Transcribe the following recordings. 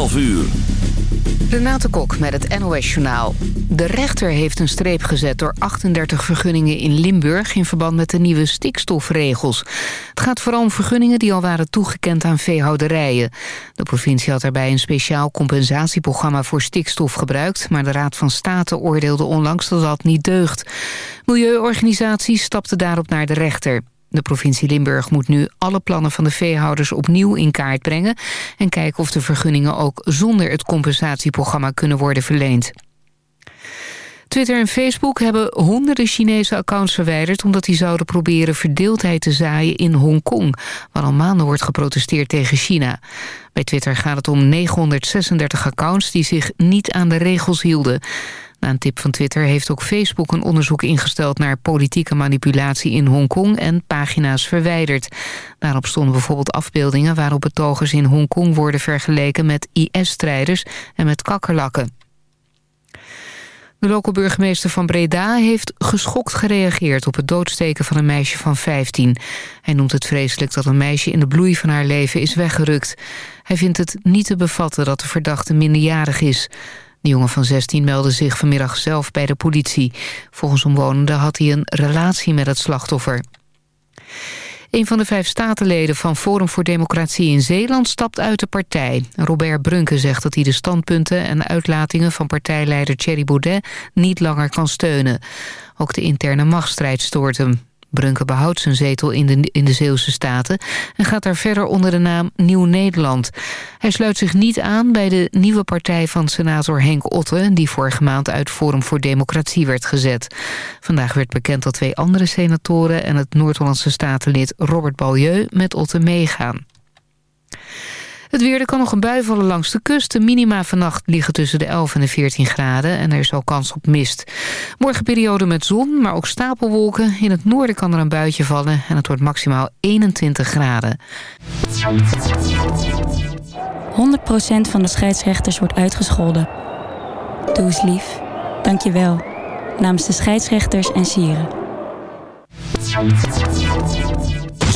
12 uur. Renate Kok met het NOS Journaal. De rechter heeft een streep gezet door 38 vergunningen in Limburg... in verband met de nieuwe stikstofregels. Het gaat vooral om vergunningen die al waren toegekend aan veehouderijen. De provincie had daarbij een speciaal compensatieprogramma voor stikstof gebruikt... maar de Raad van State oordeelde onlangs dat dat niet deugt. Milieuorganisaties stapten daarop naar de rechter. De provincie Limburg moet nu alle plannen van de veehouders opnieuw in kaart brengen... en kijken of de vergunningen ook zonder het compensatieprogramma kunnen worden verleend. Twitter en Facebook hebben honderden Chinese accounts verwijderd... omdat die zouden proberen verdeeldheid te zaaien in Hongkong... waar al maanden wordt geprotesteerd tegen China. Bij Twitter gaat het om 936 accounts die zich niet aan de regels hielden. Na een tip van Twitter heeft ook Facebook een onderzoek ingesteld... naar politieke manipulatie in Hongkong en pagina's verwijderd. Daarop stonden bijvoorbeeld afbeeldingen... waarop betogers in Hongkong worden vergeleken met IS-strijders en met kakkerlakken. De lokale burgemeester van Breda heeft geschokt gereageerd... op het doodsteken van een meisje van 15. Hij noemt het vreselijk dat een meisje in de bloei van haar leven is weggerukt. Hij vindt het niet te bevatten dat de verdachte minderjarig is... De jongen van 16 meldde zich vanmiddag zelf bij de politie. Volgens omwonenden had hij een relatie met het slachtoffer. Een van de vijf statenleden van Forum voor Democratie in Zeeland stapt uit de partij. Robert Brunke zegt dat hij de standpunten en uitlatingen van partijleider Thierry Baudet niet langer kan steunen. Ook de interne machtsstrijd stoort hem. Brunke behoudt zijn zetel in de, in de Zeeuwse Staten... en gaat daar verder onder de naam Nieuw Nederland. Hij sluit zich niet aan bij de nieuwe partij van senator Henk Otte... die vorige maand uit Forum voor Democratie werd gezet. Vandaag werd bekend dat twee andere senatoren... en het Noord-Hollandse statenlid Robert Balieu met Otte meegaan. Het weer, er kan nog een bui vallen langs de kust. De minima vannacht liggen tussen de 11 en de 14 graden. En er is al kans op mist. Morgen periode met zon, maar ook stapelwolken. In het noorden kan er een buitje vallen. En het wordt maximaal 21 graden. 100% van de scheidsrechters wordt uitgescholden. Doe eens lief. Dank je wel. Namens de scheidsrechters en sieren.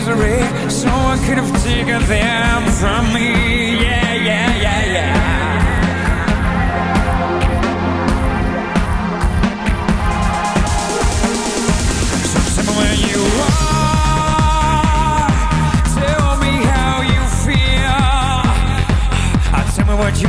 Misery Someone could have taken them from me Yeah, yeah, yeah, yeah where you are. Tell me how you feel. Tell me what you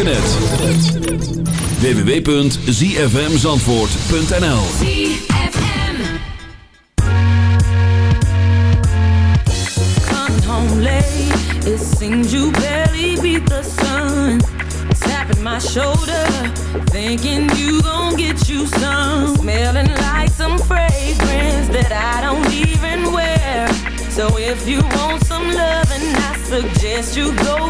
internet. www.zfmzandvoort.nl Coming home late, it seems you barely beat the sun. Tapping my shoulder, thinking you gon' get you some. Smelling like some fragrance that I don't even wear. So if you want some loving, I suggest you go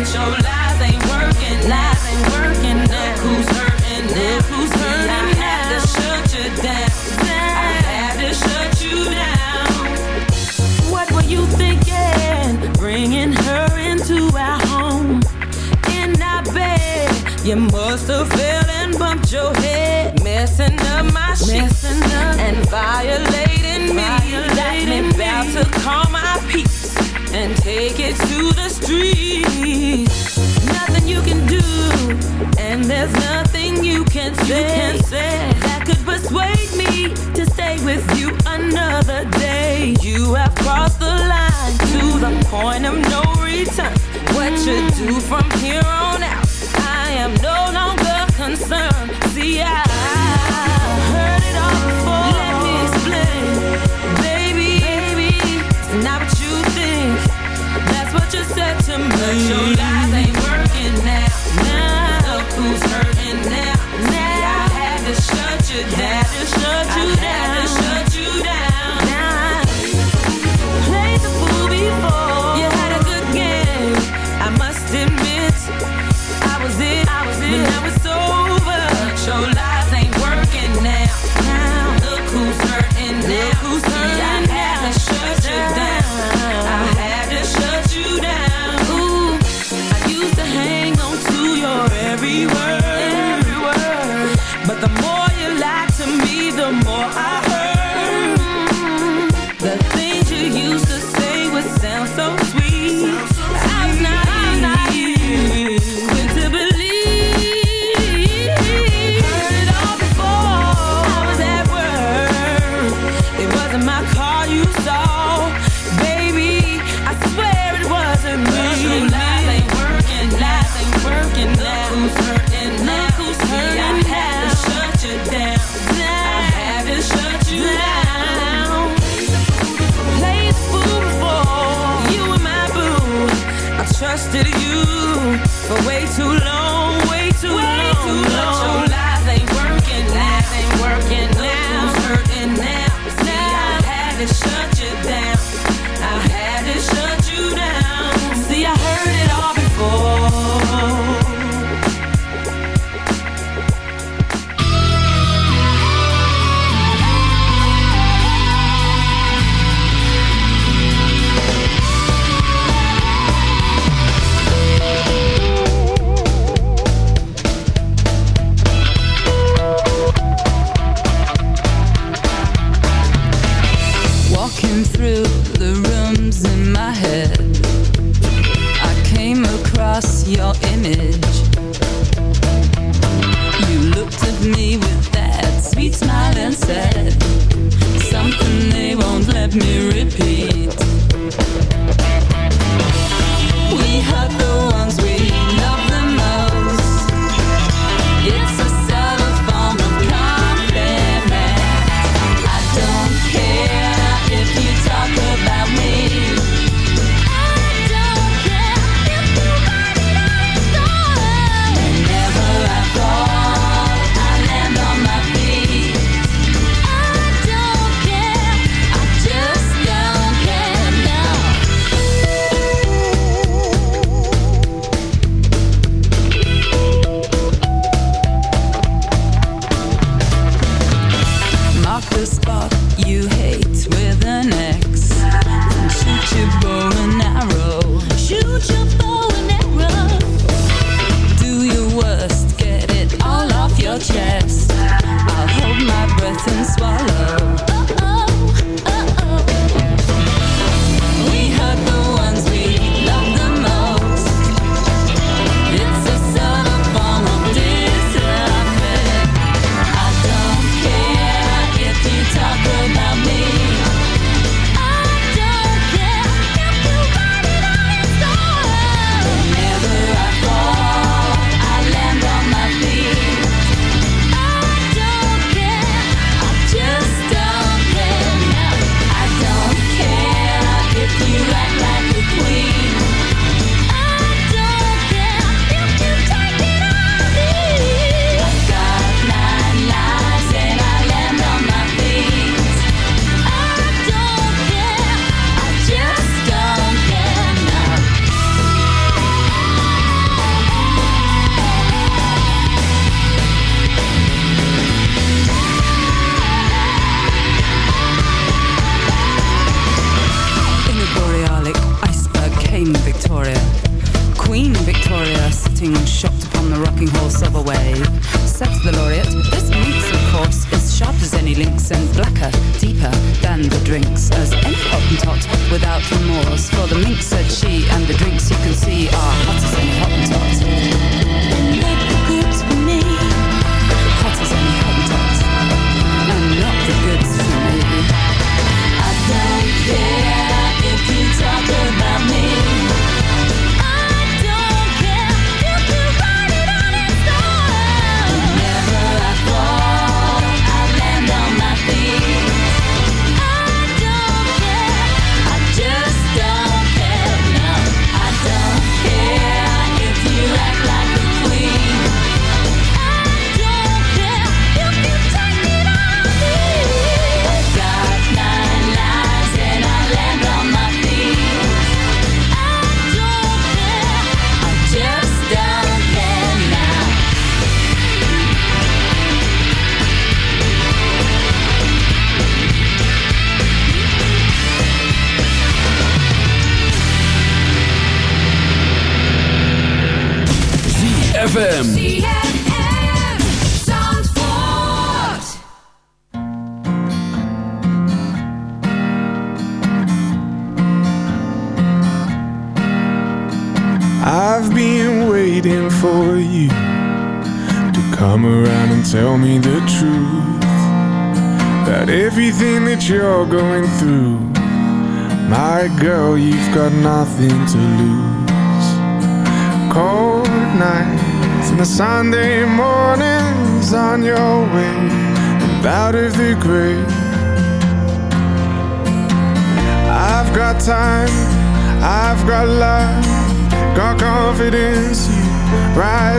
But your you can say, that could persuade me to stay with you another day. You have crossed the line to the point of no return. What you do from here on out, I am no longer concerned. See, I heard it all before. Let me explain, baby. baby it's not what you think. That's what you said to me. But your lies ain't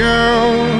girl.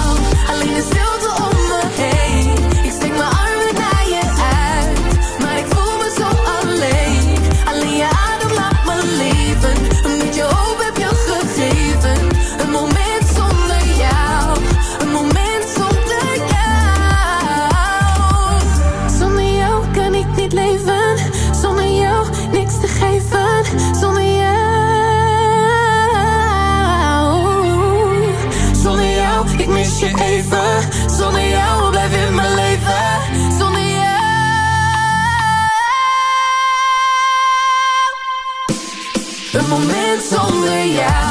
zonder Yeah.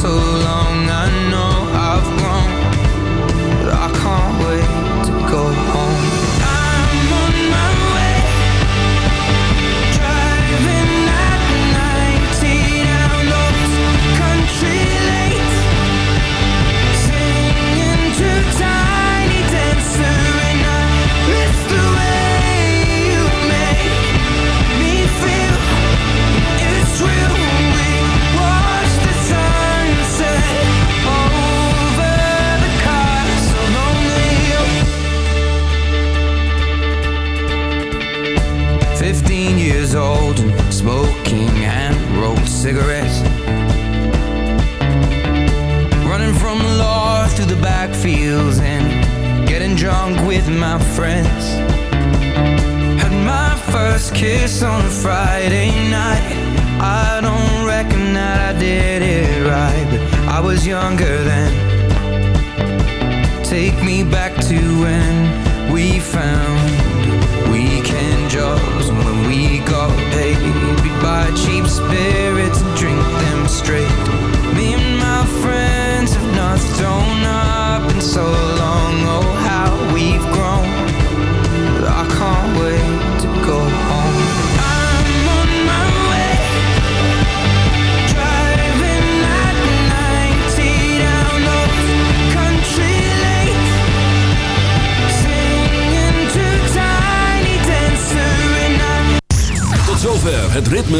so long. I know